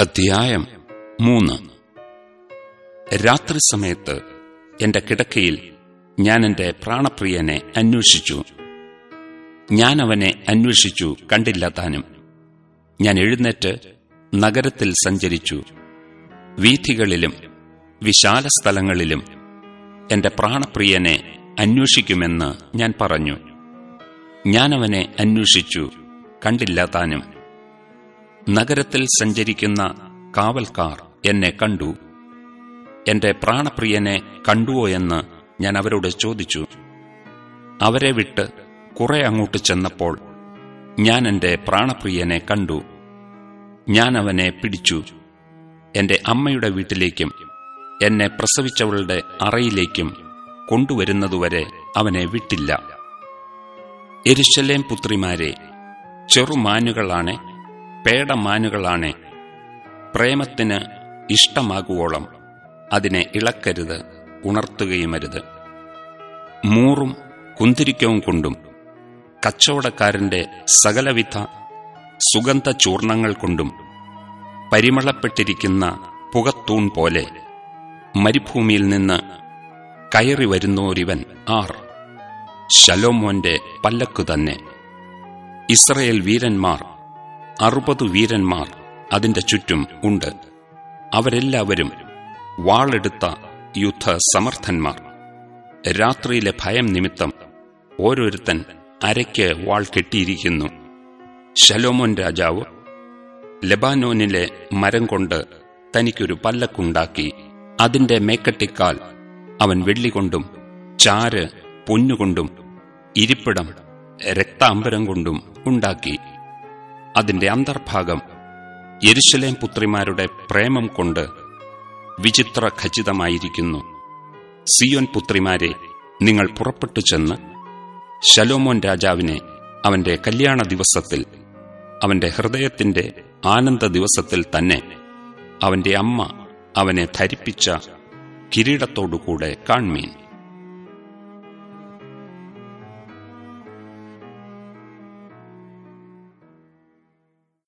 അധ്യായം മൂന്ന്. രാത്രി സമയത്ത് എന്റെ കിടക്കയിൽ ഞാൻ എന്റെ പ്രാണപ്രിയനെ അന്വേഷിച്ചു. ഞാൻ അവനെ അന്വേഷിച്ചു കണ്ടില്ല താനും. ഞാൻ എഴുന്നേറ്റ് നഗരത്തിൽ സഞ്ചരിച്ചു. വീഥികളിലും വിശാല സ്ഥലങ്ങളിലും എന്റെ പ്രാണപ്രിയനെ അന്വേഷിക്കുമെന്ന് ഞാൻ പറഞ്ഞു. ഞാൻ അവനെ അന്വേഷിച്ചു കണ്ടില്ല താനും. നഗരത്തിൽ സഞ്ചരിക്കുന്ന കാവൽക്കാർ എന്നെ കണ്ടു. എന്റെ പ്രാണപ്രിയനെ കണ്ടുവോ എന്ന് ഞാൻ അവരോട് ചോദിച്ചു. അവരെ വിട്ട് കുറെ അങ്ങോട്ട് ചെന്നപ്പോൾ ഞാൻ എന്റെ പ്രാണപ്രിയനെ കണ്ടു. ഞാൻ അവനെ പിടിച്ചു. എന്റെ അമ്മയുടെ വീട്ടിലേക്കും എന്നെ പ്രസവിച്ചവളുടെ അറയിലേക്കും കൊണ്ടുവരുന്നതുവരെ അവനെ വിട്ടില്ല. എരിശലേം പുത്രിമാരെ ചെറുമാനുകളാണ് പേടമാനുകളാണ്. പ്രേമത്തിന് ഇഷ്ടമാകുവോളം അതിനെ ഇളക്കരുത് ഉണർത്തുകയുമരുത്. മൂറും കുന്തിരിക്കവും കൊണ്ടും കച്ചവടക്കാരന്റെ സകലവിധ സുഗന്ധ ചൂർണങ്ങൾ കൊണ്ടും പരിമളപ്പെട്ടിരിക്കുന്ന പുകത്തൂൺ പോലെ മരുഭൂമിയിൽ നിന്ന് കയറി വരുന്നോരിവൻ ആർ. ശലോമോന്റെ പല്ലക്കു തന്നെ ഇസ്രയേൽ വീരന്മാർ അറുപത് വീരന്മാർ അതിന്റെ ചുറ്റും ഉണ്ട്. അവരെല്ലാവരും വാളെടുത്ത യുദ്ധസമർത്ഥന്മാർ. രാത്രിയിലെ ഭയം നിമിത്തം ഓരോരുത്തൻ അരയ്ക്ക് വാൾ കെട്ടിയിരിക്കുന്നു. ശലോമോൻ രാജാവ് ലെബാനോനിലെ മരം കൊണ്ട് തനിക്കൊരു പല്ലക്കുണ്ടാക്കി അതിന്റെ മേക്കട്ടിക്കാൽ അവൻ വെള്ളികൊണ്ടും ചാര് പൊന്നുകൊണ്ടും ഇരിപ്പിടം രക്താംബരം കൊണ്ടും ഉണ്ടാക്കി. അതിന്റെ അന്തർഭാഗം യരിശലേം പുത്രിമാരുടെ പ്രേമം കൊണ്ട് വിചിത്ര ഖചിതമായിരിക്കുന്നു സിയോൻ പുത്രിമാരെ നിങ്ങൾ പുറപ്പെട്ടു ചെന്ന് ശലോമോൻ രാജാവിനെ അവന്റെ കല്യാണ ദിവസത്തിൽ അവന്റെ ഹൃദയത്തിന്റെ ആനന്ദ ദിവസത്തിൽ തന്നെ അവന്റെ അമ്മ അവനെ ധരിപ്പിച്ച കിരീടത്തോടുകൂടെ കാൺമീൻ.